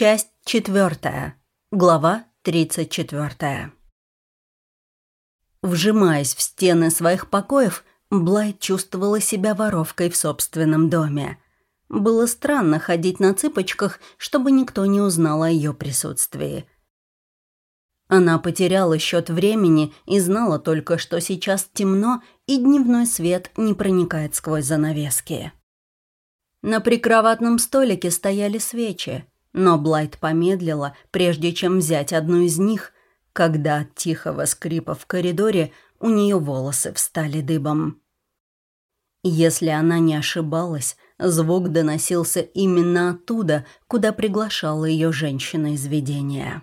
Часть четвертая. Глава тридцать четвертая. Вжимаясь в стены своих покоев, Блайт чувствовала себя воровкой в собственном доме. Было странно ходить на цыпочках, чтобы никто не узнал о ее присутствии. Она потеряла счет времени и знала только, что сейчас темно и дневной свет не проникает сквозь занавески. На прикроватном столике стояли свечи, но Блайт помедлила, прежде чем взять одну из них, когда от тихого скрипа в коридоре у нее волосы встали дыбом. Если она не ошибалась, звук доносился именно оттуда, куда приглашала ее женщина из видения.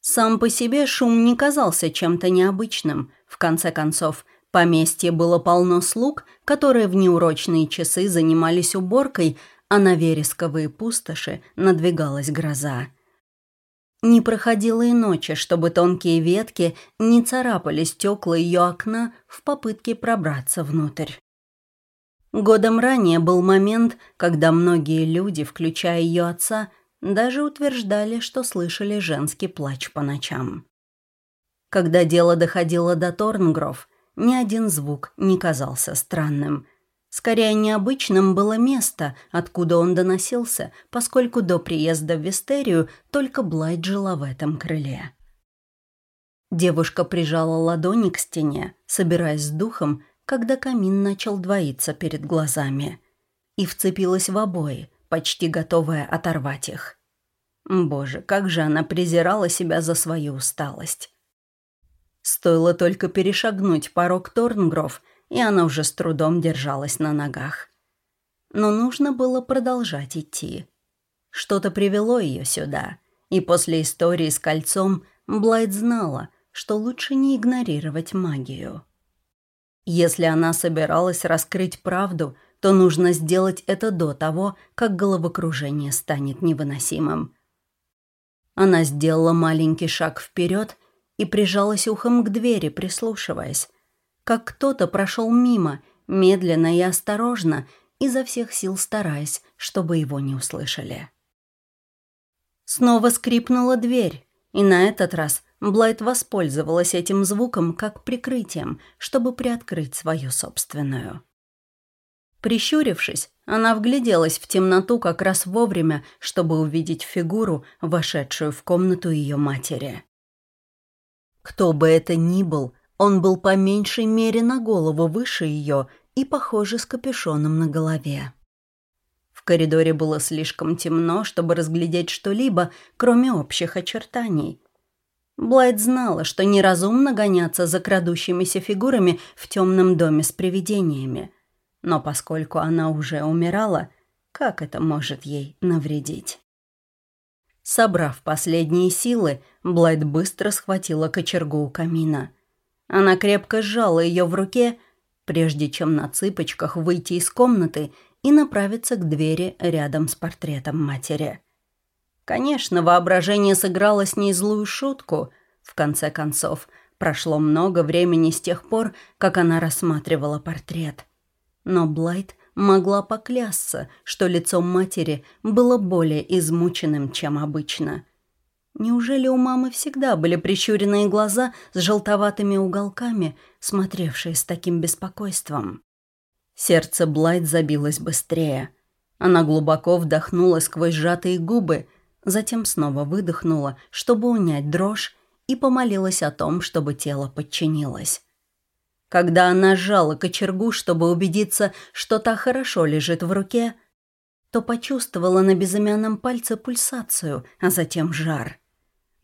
Сам по себе шум не казался чем-то необычным. В конце концов, поместье было полно слуг, которые в неурочные часы занимались уборкой, а на вересковые пустоши надвигалась гроза. Не проходило и ночи, чтобы тонкие ветки не царапали стекла ее окна в попытке пробраться внутрь. Годом ранее был момент, когда многие люди, включая ее отца, даже утверждали, что слышали женский плач по ночам. Когда дело доходило до Торнгров, ни один звук не казался странным – Скорее, необычным было место, откуда он доносился, поскольку до приезда в Вестерию только Блайт жила в этом крыле. Девушка прижала ладони к стене, собираясь с духом, когда камин начал двоиться перед глазами. И вцепилась в обои, почти готовая оторвать их. Боже, как же она презирала себя за свою усталость. Стоило только перешагнуть порог Торнгров — и она уже с трудом держалась на ногах. Но нужно было продолжать идти. Что-то привело ее сюда, и после истории с кольцом Блайт знала, что лучше не игнорировать магию. Если она собиралась раскрыть правду, то нужно сделать это до того, как головокружение станет невыносимым. Она сделала маленький шаг вперед и прижалась ухом к двери, прислушиваясь, как кто-то прошел мимо, медленно и осторожно, изо всех сил стараясь, чтобы его не услышали. Снова скрипнула дверь, и на этот раз Блайт воспользовалась этим звуком как прикрытием, чтобы приоткрыть свою собственную. Прищурившись, она вгляделась в темноту как раз вовремя, чтобы увидеть фигуру, вошедшую в комнату ее матери. Кто бы это ни был, он был по меньшей мере на голову выше ее и, похоже, с капюшоном на голове. В коридоре было слишком темно, чтобы разглядеть что-либо, кроме общих очертаний. Блайт знала, что неразумно гоняться за крадущимися фигурами в темном доме с привидениями. Но поскольку она уже умирала, как это может ей навредить? Собрав последние силы, Блайт быстро схватила кочергу у камина – она крепко сжала ее в руке, прежде чем на цыпочках выйти из комнаты и направиться к двери рядом с портретом матери. Конечно, воображение сыграло с ней злую шутку. В конце концов, прошло много времени с тех пор, как она рассматривала портрет. Но Блайт могла поклясться, что лицо матери было более измученным, чем обычно – Неужели у мамы всегда были прищуренные глаза с желтоватыми уголками, смотревшие с таким беспокойством? Сердце Блайт забилось быстрее. Она глубоко вдохнула сквозь сжатые губы, затем снова выдохнула, чтобы унять дрожь, и помолилась о том, чтобы тело подчинилось. Когда она сжала кочергу, чтобы убедиться, что та хорошо лежит в руке, то почувствовала на безымянном пальце пульсацию, а затем жар –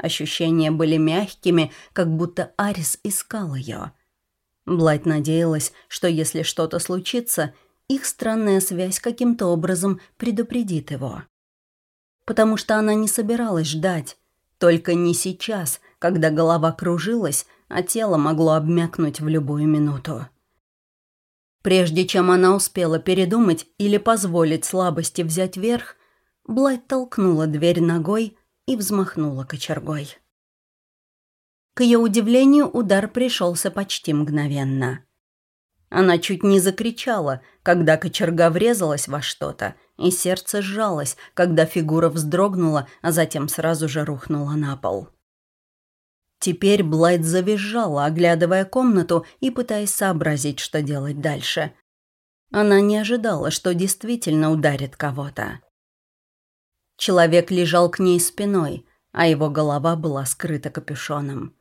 Ощущения были мягкими, как будто Арис искал ее. Блайт надеялась, что если что-то случится, их странная связь каким-то образом предупредит его. Потому что она не собиралась ждать. Только не сейчас, когда голова кружилась, а тело могло обмякнуть в любую минуту. Прежде чем она успела передумать или позволить слабости взять верх, Блайт толкнула дверь ногой, и взмахнула кочергой. К ее удивлению, удар пришелся почти мгновенно. Она чуть не закричала, когда кочерга врезалась во что-то, и сердце сжалось, когда фигура вздрогнула, а затем сразу же рухнула на пол. Теперь Блайт завизжала, оглядывая комнату и пытаясь сообразить, что делать дальше. Она не ожидала, что действительно ударит кого-то. Человек лежал к ней спиной, а его голова была скрыта капюшоном.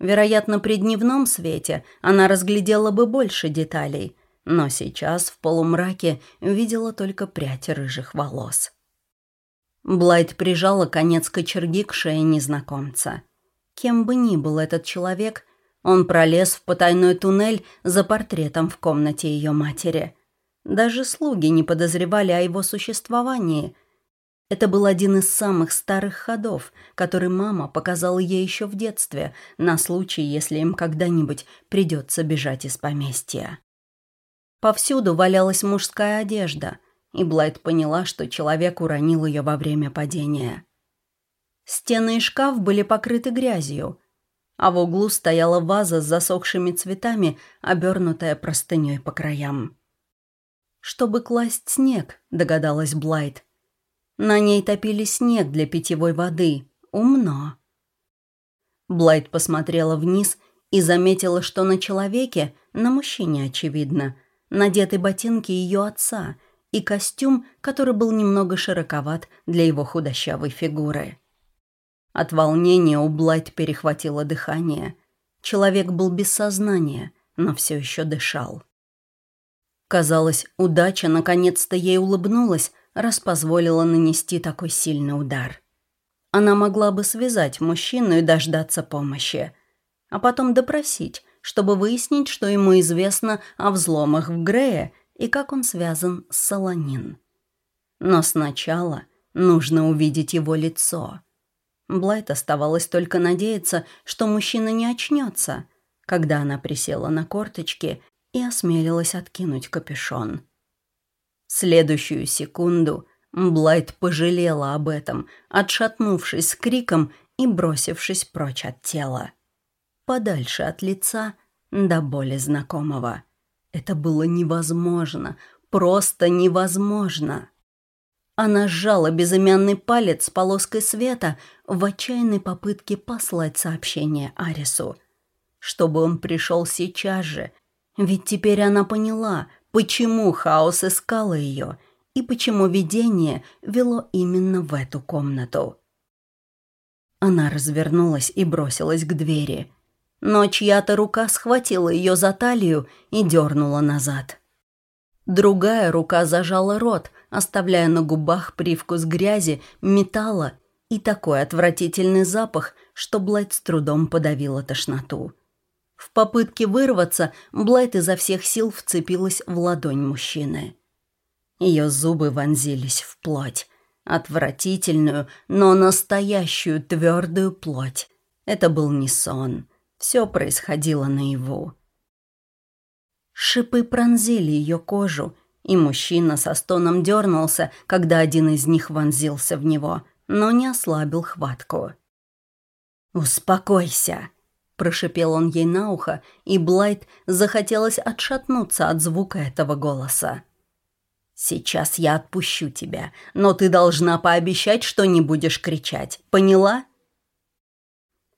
Вероятно, при дневном свете она разглядела бы больше деталей, но сейчас в полумраке видела только прядь рыжих волос. Блайт прижала конец кочерги к шее незнакомца. Кем бы ни был этот человек, он пролез в потайной туннель за портретом в комнате ее матери. Даже слуги не подозревали о его существовании. Это был один из самых старых ходов, который мама показала ей еще в детстве, на случай, если им когда-нибудь придется бежать из поместья. Повсюду валялась мужская одежда, и Блайт поняла, что человек уронил ее во время падения. Стены и шкаф были покрыты грязью, а в углу стояла ваза с засохшими цветами, обернутая простыней по краям. «Чтобы класть снег», — догадалась Блайт. На ней топили снег для питьевой воды. Умно. Блайт посмотрела вниз и заметила, что на человеке, на мужчине, очевидно, надеты ботинки ее отца и костюм, который был немного широковат для его худощавой фигуры. От волнения у Блайт перехватило дыхание. Человек был без сознания, но все еще дышал. Казалось, удача наконец-то ей улыбнулась, раз позволила нанести такой сильный удар. Она могла бы связать мужчину и дождаться помощи, а потом допросить, чтобы выяснить, что ему известно о взломах в Грее и как он связан с Солонин. Но сначала нужно увидеть его лицо — Блайт оставалось только надеяться, что мужчина не очнется, когда она присела на корточки и осмелилась откинуть капюшон. следующую секунду Блайт пожалела об этом, отшатнувшись с криком и бросившись прочь от тела. Подальше от лица до боли знакомого. Это было невозможно, просто невозможно. Она сжала безымянный палец с полоской света в отчаянной попытке послать сообщение Арису. Чтобы он пришел сейчас же. Ведь теперь она поняла, почему хаос искала ее и почему видение вело именно в эту комнату. Она развернулась и бросилась к двери. Но чья-то рука схватила ее за талию и дернула назад. Другая рука зажала рот, оставляя на губах привкус грязи, металла и такой отвратительный запах, что Блайт с трудом подавила тошноту. В попытке вырваться Блайт изо всех сил вцепилась в ладонь мужчины. Ее зубы вонзились в плоть. Отвратительную, но настоящую твердую плоть. Это был не сон. Все происходило наяву. Шипы пронзили ее кожу, и мужчина со стоном дернулся, когда один из них вонзился в него, но не ослабил хватку. «Успокойся», – прошипел он ей на ухо, и Блайт захотелось отшатнуться от звука этого голоса. «Сейчас я отпущу тебя, но ты должна пообещать, что не будешь кричать. Поняла?»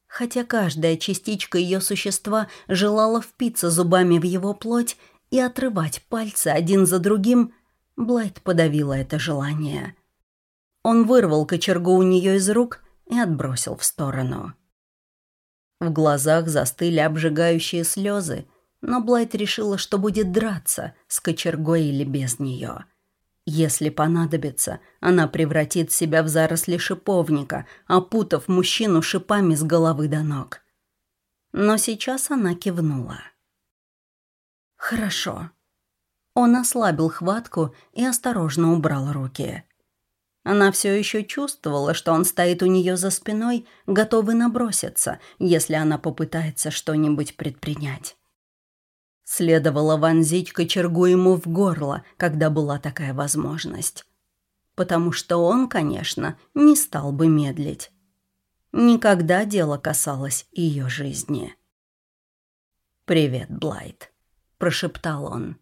хотя каждая частичка ее существа желала впиться зубами в его плоть и отрывать пальцы один за другим, Блайт подавила это желание. Он вырвал кочергу у нее из рук и отбросил в сторону. В глазах застыли обжигающие слезы, но Блайт решила, что будет драться с кочергой или без нее. Если понадобится, она превратит себя в заросли шиповника, опутав мужчину шипами с головы до ног. Но сейчас она кивнула. «Хорошо». Он ослабил хватку и осторожно убрал руки. Она все еще чувствовала, что он стоит у нее за спиной, готовый наброситься, если она попытается что-нибудь предпринять. Следовало вонзить кочергу ему в горло, когда была такая возможность. Потому что он, конечно, не стал бы медлить. Никогда дело касалось ее жизни. «Привет, Блайт», — прошептал он.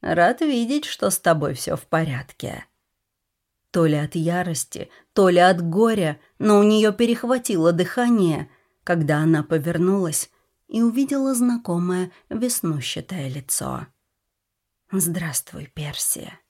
«Рад видеть, что с тобой все в порядке». То ли от ярости, то ли от горя, но у нее перехватило дыхание, когда она повернулась и увидела знакомое веснущатое лицо. «Здравствуй, Персия».